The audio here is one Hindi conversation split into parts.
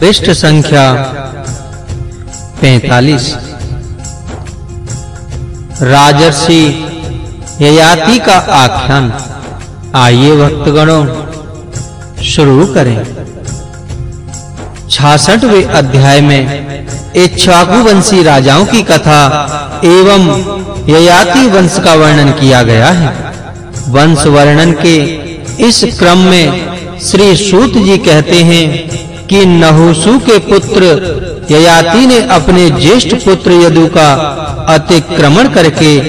पृष्ठ संख्या 45 राजर्षि ययाति का आख्यान। आइए भक्तगणों, शुरू करें। 66वें अध्याय में इक्ष्वाकु वंशी राजाओं की कथा एवं ययाति वंश का वर्णन किया गया है। वंश वर्णन के इस क्रम में श्री सूत जी कहते हैं कि नहुसु के पुत्र ययाति ने अपने ज्येष्ठ पुत्र यदु का अतिक्रमण करके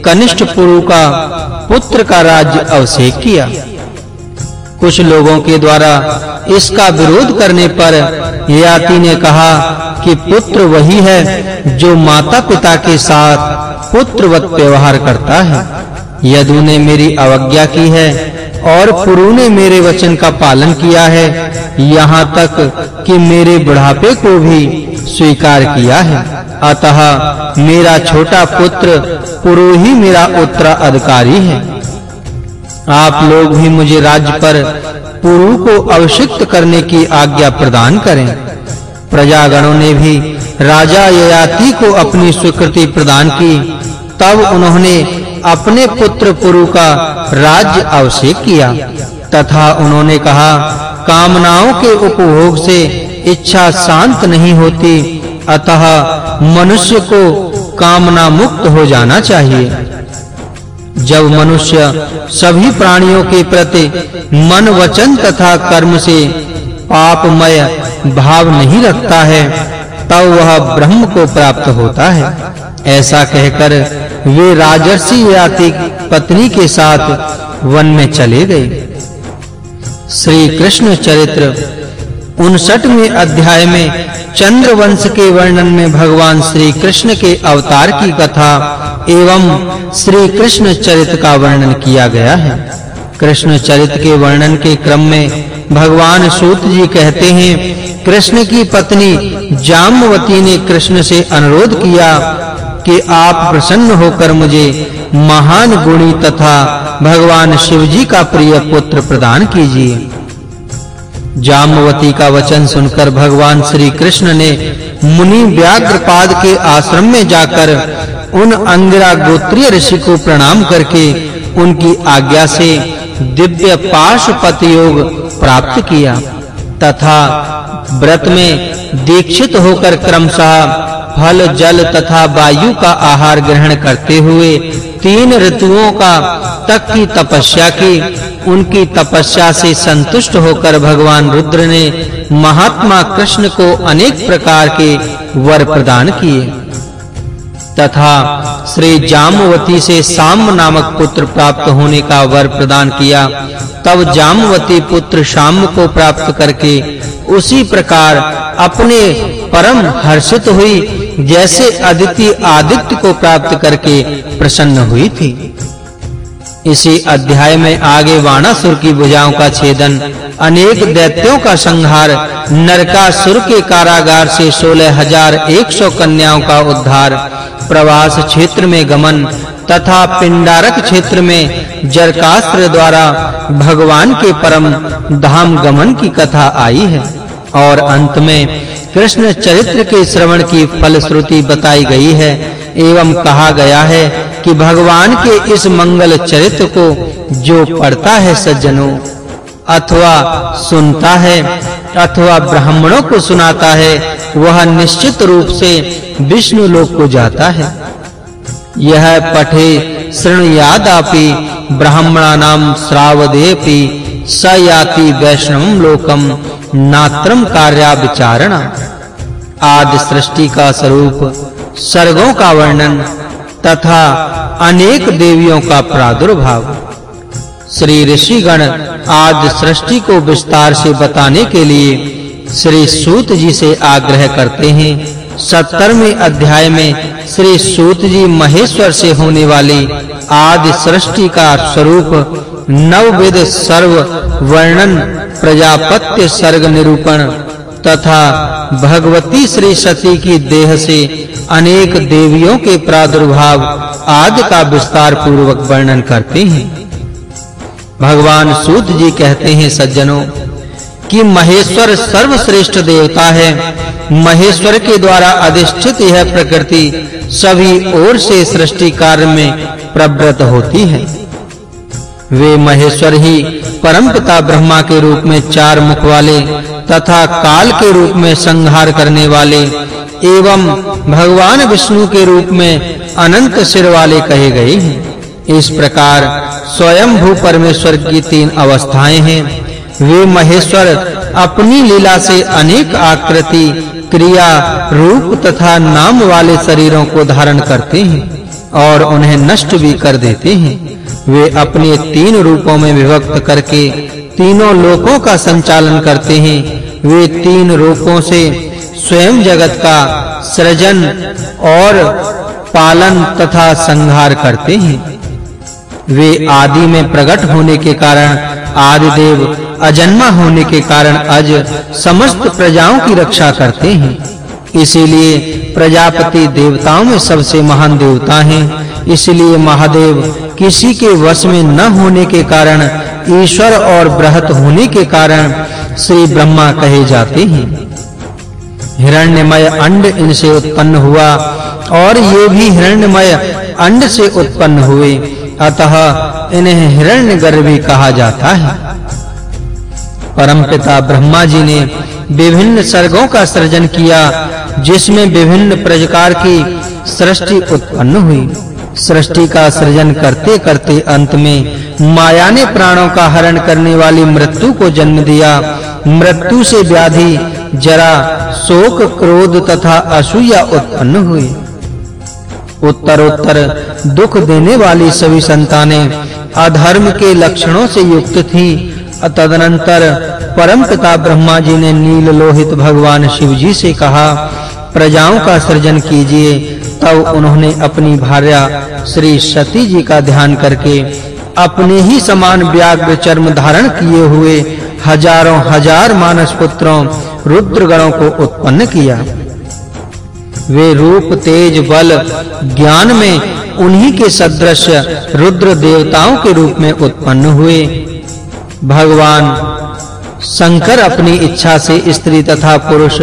कनिष्ठ पुरु का पुत्र का राज्य अवशेष किया। कुछ लोगों के द्वारा इसका विरोध करने पर ययाति ने कहा कि पुत्र वही है जो माता-पिता के साथ पुत्रवत व्यवहार करता है। यदु ने मेरी अवज्ञा की है और पुरु ने मेरे वचन का पालन किया है, यहाँ तक कि मेरे बुढ़ापे को भी स्वीकार किया है। अतः मेरा छोटा पुत्र पुरु ही मेरा उत्तराधिकारी है। आप लोग भी मुझे राज्य पर पुरु को अवशिक्त करने की आज्ञा प्रदान करें। प्रजागणों ने भी राजा ययाति को अपनी स्वीकृति प्रदान की, तब उन्होंने अपने पुत्र पुरु का राज्य अवशेष किया। तथा उन्होंने कहा, कामनाओं के उपभोग से इच्छा शांत नहीं होती, अतः मनुष्य को कामना मुक्त हो जाना चाहिए। जब मनुष्य सभी प्राणियों के प्रति मन वचन तथा कर्म से पापमय भाव नहीं रखता है तब वह ब्रह्म को प्राप्त होता है। ऐसा कहकर वे राजर्षि याति पत्नी के साथ वन में चले गए। श्री कृष्ण चरित्र 59वें अध्याय में चंद्रवंश के वर्णन में भगवान श्री कृष्ण के अवतार की कथा एवं श्री कृष्ण चरित्र का वर्णन किया गया है। कृष्ण चरित्र के वर्णन के क्रम में भगवान सूत जी कहते हैं, कृष्ण की पत्नी जामवती ने कृष्ण से अनुरोध किया कि आप प्रसन्न होकर मुझे महान गुणी तथा भगवान शिव जी का प्रिय पुत्र प्रदान कीजिए। जामवती का वचन सुनकर भगवान श्री कृष्ण ने मुनि व्याघ्रपाद के आश्रम में जाकर उन अंगिरा गोत्रीय ऋषि को प्रणाम करके उनकी आज्ञा से दिव्य पाशुपत योग प्राप्त किया, तथा व्रत में दीक्षित होकर क्रमशः फल, जल तथा वायु का आहार ग्रहण करते हुए तीन ऋतुओं का तक की तपस्या की। उनकी तपस्या से संतुष्ट होकर भगवान रुद्र ने महात्मा कृष्ण को अनेक प्रकार के वर प्रदान किए। तथा श्री जामवती से साम नामक पुत्र प्राप्त होने का वर प्रदान किया। तब जामवती पुत्र शाम को प्राप्त करके उसी प्रकार अपने परम हर्षित हुई, जैसे अदिति आदित्य को प्राप्त करके प्रसन्न हुई थी। इसी अध्याय में आगे वाणासुर की भुजाओं का छेदन, अनेक दैत्यों का संहार, नरकासुर के कारागार से 16100 कन्याओं का उद्धार प्रवास क्षेत्र में गमन तथा पिंडारक क्षेत्र में जरकास्त्र द्वारा भगवान के परम धाम गमन की कथा आई है। और अंत में कृष्ण चरित्र के श्रवण की फलश्रुति बताई गई है एवं कहा गया है कि भगवान के इस मंगल चरित्र को जो पढ़ता है सज्जनों अथवा सुनता है अथवा ब्राह्मणों को सुनाता है, वह निश्चित रूप से विष्णु लोक को जाता है। यह पठे शृणुयादापि ब्राह्मणानां श्रावदेपि स याति वैष्णवं लोकम नात्रम कार्या विचारणा आदि सृष्टि का स्वरूप, सर्गों का वर्णन तथा अनेक देवियों का प्रादुर्भाव। श्री ऋषिगण आज सृष्टि को विस्तार से बताने के लिए श्री सूत जी से आग्रह करते हैं। 70वें अध्याय में श्री सूत जी महेश्वर से होने वाली आदि सृष्टि का स्वरूप नवविध सर्व वर्णन प्रजापत्य सर्ग निरूपण तथा भगवती श्री सती की देह से अनेक देवियों के प्रादुर्भाव आदि का विस्तार पूर्वक वर्णन करते हैं। भगवान सूत जी कहते हैं, सज्जनों, कि महेश्वर सर्वश्रेष्ठ देवता है। महेश्वर के द्वारा अधिष्ठित यह प्रकृति सभी ओर से सृष्टि कार्य में प्रवृत्त होती है। वे महेश्वर ही परमपिता ब्रह्मा के रूप में चार मुख वाले तथा काल के रूप में संहार करने वाले एवं भगवान विष्णु के रूप में अनंत सिर वाले कहे गए हैं। इस प्रकार स्वयं भू परमेश्वर की तीन अवस्थाएँ हैं। वे महेश्वर अपनी लीला से अनेक आकृति, क्रिया, रूप तथा नाम वाले शरीरों को धारण करते हैं और उन्हें नष्ट भी कर देते हैं। वे अपने तीन रूपों में विभक्त करके तीनों लोकों का संचालन करते हैं। वे तीन रूपों से स्वयं जगत का सृजन और पालन तथा संहार करते हैं। वे आदि में प्रकट होने के कारण आदि देव अजन्मा होने के कारण अज समस्त प्रजाओं की रक्षा करते हैं। इसीलिए प्रजापति देवताओं में सबसे महान देवता हैं। इसलिए महादेव किसी के वश में न होने के कारण ईश्वर और बृहत होने के कारण श्री ब्रह्मा कहे जाते हैं। हिरण्यमय अंड इनसे उत्पन्न हुआ और ये भी हिरण्यमय अंड से उत्पन्न हुए। अतः इन्हें हिरण्यगर्भी कहा जाता है। परमपिता ब्रह्मा जी ने विभिन्न सर्गों का सृजन किया, जिसमें विभिन्न प्रकार की सृष्टि उत्पन्न हुई। सृष्टि का सृजन करते-करते अंत में माया ने प्राणों का हरण करने वाली मृत्यु को जन्म दिया। मृत्यु से व्याधि, जरा शोक, क्रोध तथा असूया उत्पन्न हुई। उत्तरोत्तर दुख देने वाली सभी संतानें अधर्म के लक्षणों से युक्त थी। तदनंतर परम पिता ब्रह्मा जी ने नील लोहित भगवान शिव जी से कहा, प्रजाओं का सृजन कीजिए। तब उन्होंने अपनी भार्या श्री सती जी का ध्यान करके अपने ही समान व्याघ्र चर्म धारण किए हुए हज़ारों हज़ार मानस पुत्रों, रुद्रगणों को उत्पन्न किया। वे रूप, तेज, बल, ज्ञान में उन्हीं के सदृश रुद्र देवताओं के रूप में उत्पन्न हुए। भगवान शंकर अपनी इच्छा से स्त्री तथा पुरुष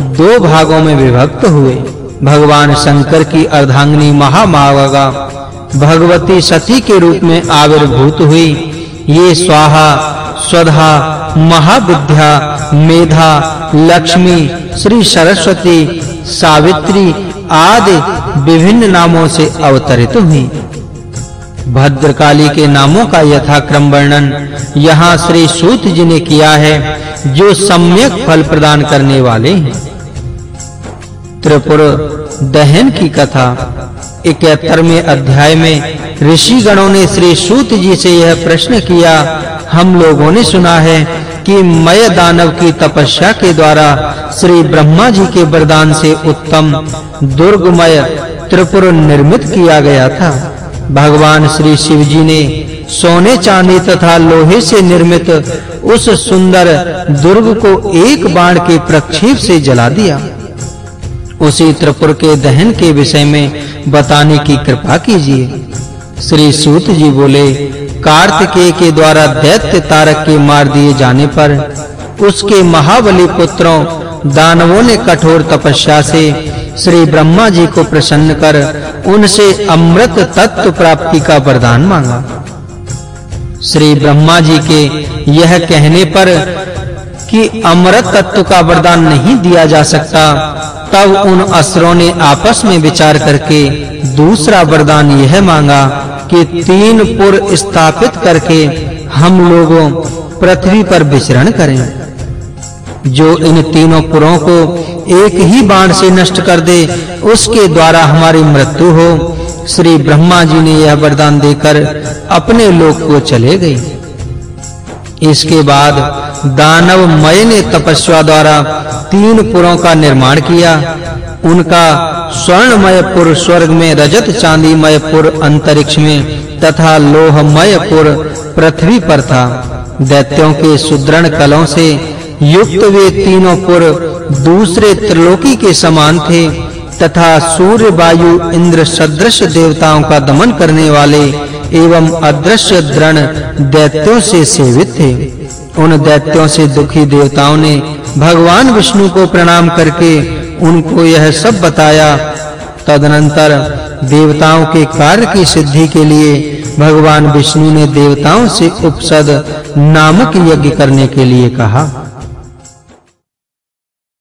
दो भागों में विभक्त हुए। भगवान शंकर की अर्धांगिनी महामागा भगवती सती के रूप में आविर्भूत हुई। ये स्वाहा, स्वधा, महाविद्या, मेधा, लक्ष्मी, श्री सरस्वती सावित्री आदि विभिन्न नामों से अवतरित हुई। भद्रकाली के नामों का यथाक्रम वर्णन यहाँ श्री सूत जी ने किया है, जो सम्यक फल प्रदान करने वाले हैं। त्रिपुर दहन की कथा 71वें अध्याय में ऋषि गणों ने श्री सूत जी से यह प्रश्न किया, हम लोगों ने सुना है कि मय दानव की तपस्या के द्वारा श्री ब्रह्मा जी के वरदान से उत्तम दुर्गमय त्रिपुर निर्मित किया गया था। भगवान श्री शिव जी ने सोने चांदी तथा लोहे से निर्मित उस सुंदर दुर्ग को एक बाण के प्रक्षेप से जला दिया। उसी त्रिपुर के दहन के विषय में बताने की कृपा कीजिए। श्री सूत जी बोले कार्तिकेय के द्वारा दैत्य तारक के मार दिए जाने पर उसके महाबली पुत्रों, दानवों ने कठोर तपस्या से श्री ब्रह्मा जी को प्रसन्न कर उनसे अमृत तत्व प्राप्ति का वरदान मांगा। श्री ब्रह्मा जी के यह कहने पर कि अमृत तत्व का वरदान नहीं दिया जा सकता, तब उन असुरों ने आपस में विचार करके दूसरा वरदान यह मांगा कि तीन पुर स्थापित करके हम लोगों पृथ्वी पर विचरण करें। जो इन तीनों पुरों को एक ही बाण से नष्ट कर दे, उसके द्वारा हमारी मृत्यु हो। श्री ब्रह्मा जी ने यह वरदान देकर अपने लोक को चले गए। इसके बाद दानव मय ने तपस्या द्वारा तीन पुरों का निर्माण किया। उनका स्वर्णमय पुर स्वर्ग में रजत चांदीमय पुर अंतरिक्ष में तथा लोहमय पुर पृथ्वी पर था। दैत्यों के सुदृढ़ कलों से युक्त वे तीनों पुर दूसरे त्रिलोकी के समान थे तथा सूर्य, वायु, इंद्र, सदृश देवताओं का दमन करने वाले एवं अदृश्य दृढ़ दैत्यों से सेवित थे। उन दैत्यों से दुखी देवताओं ने भगवान विष्णु को प्रणाम करके उनको यह सब बताया। तदनंतर देवताओं के कार्य की सिद्धि के लिए भगवान विष्णु ने देवताओं से उपसद नामक यज्ञ करने के लिए कहा।